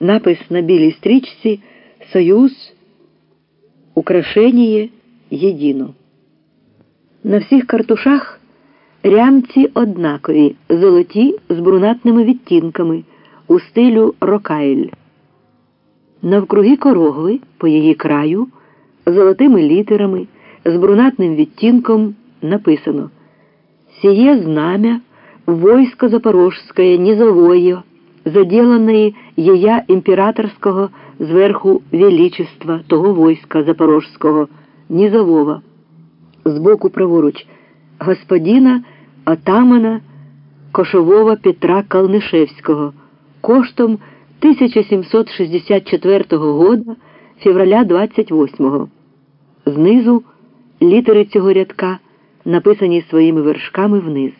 Напис на білій стрічці Союз, Украшеніє єдино. На всіх картушах рямці однакові, золоті з брунатними відтінками у стилю рокайль. Навкруги корогви по її краю золотими літерами з брунатним відтінком написано «Сие знамя войско Запорожское низовое, заделанное ея імператорського зверху величества того войска Запорожського, низового, збоку праворуч, господина атамана Кошового Петра Калнишевського, коштом 1764 года февраля 28-го. Знизу літери цього рядка написані своїми вершками вниз.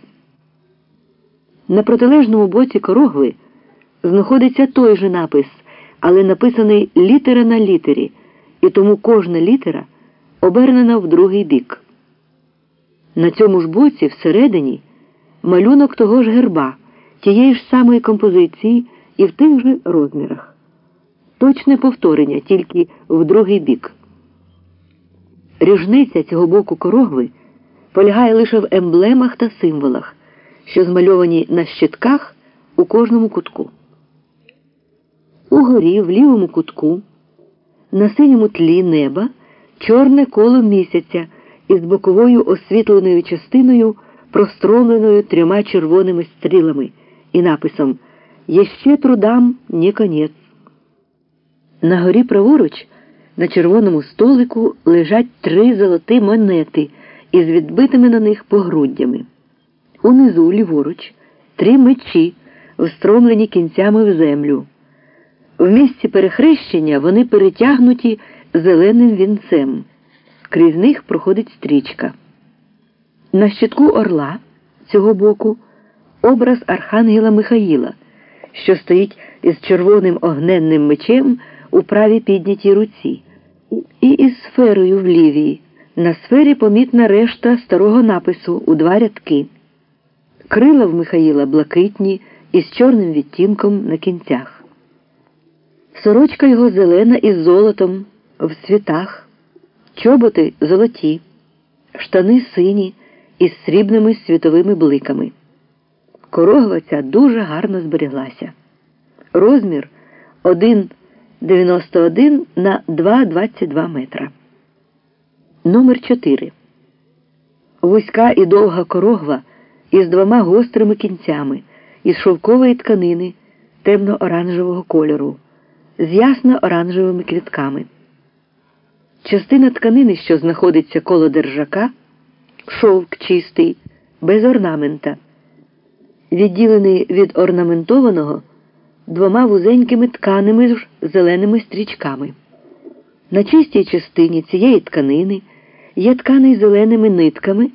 На протилежному боці корогви знаходиться той же напис, але написаний літера на літері, і тому кожна літера обернена в другий бік. На цьому ж боці всередині малюнок того ж герба, тієї ж самої композиції і в тих же розмірах. Точне повторення тільки в другий бік. Ріжниця цього боку корогви полягає лише в емблемах та символах, що змальовані на щитках у кожному кутку. Угорі в лівому кутку, на синьому тлі неба, чорне коло місяця із боковою освітленою частиною, простромленою трьома червоними стрілами і написом Єще трудам не конець. На горі праворуч на червоному столику лежать три золоті монети із відбитими на них погруддями. Унизу ліворуч три мечі, встромлені кінцями в землю. В місці перехрещення вони перетягнуті зеленим вінцем. Крізь них проходить стрічка. На щитку орла цього боку образ Архангела Михаїла, що стоїть із червоним огненним мечем у правій піднятій руці, і із сферою в лівій. На сфері помітна решта старого напису у два рядки. Крила в Михаїла блакитні із чорним відтінком на кінцях. Сорочка його зелена із золотом в цвітах, чоботи золоті, штани сині із срібними світовими бликами. Корогва ця дуже гарно зберіглася. Розмір 1,91 на 2,22 метра. Номер 4. Вузька і довга корогва із двома гострими кінцями, із шовкової тканини темно-оранжевого кольору, з ясно-оранжевими квітками. Частина тканини, що знаходиться коло держака, шовк чистий, без орнамента, відділений від орнаментованого двома вузенькими тканими ж зеленими стрічками. На чистій частині цієї тканини є тканий зеленими нитками,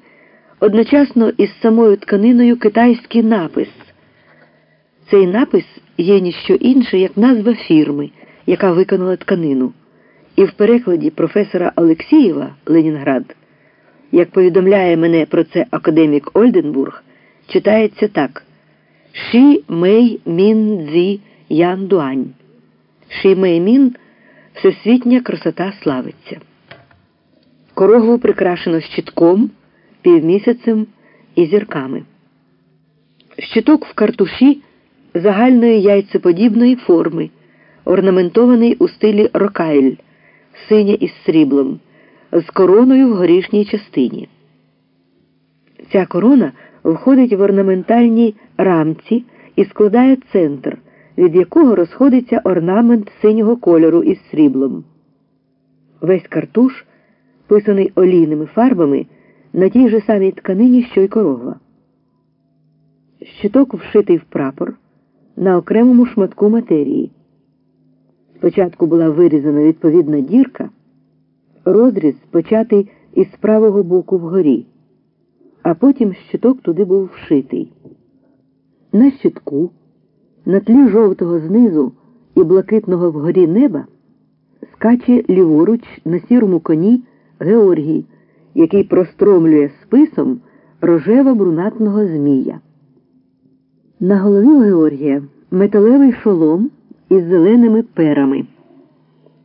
одночасно із самою тканиною китайський напис. Цей напис є ніщо інше, як назва фірми, яка виконала тканину. І в перекладі професора Олексієва Ленінград, як повідомляє мене про це академік Ольденбург, читається так: Ші Мей Мін Дзі Ян Дуань. Ші Мей Мін Всесвітня красота славиться. Корогву прикрашено щитком, півмісяцем і зірками. Щиток в картуші загальної яйцеподібної форми, орнаментований у стилі рокайль, синя із сріблом, з короною в горішній частині. Ця корона входить в орнаментальній рамці і складає центр, від якого розходиться орнамент синього кольору із сріблом. Весь картуш писаний олійними фарбами на тій же самій тканині, що й корогва. Щиток вшитий в прапор на окремому шматку матерії. Спочатку була вирізана відповідна дірка, розріз початий із правого боку вгорі, а потім щиток туди був вшитий. На щитку, на тлі жовтого знизу і блакитного вгорі неба, скаче ліворуч на сірому коні Георгій, який простромлює списом рожево брунатного змія. На голові у Георгія металевий шолом із зеленими перами.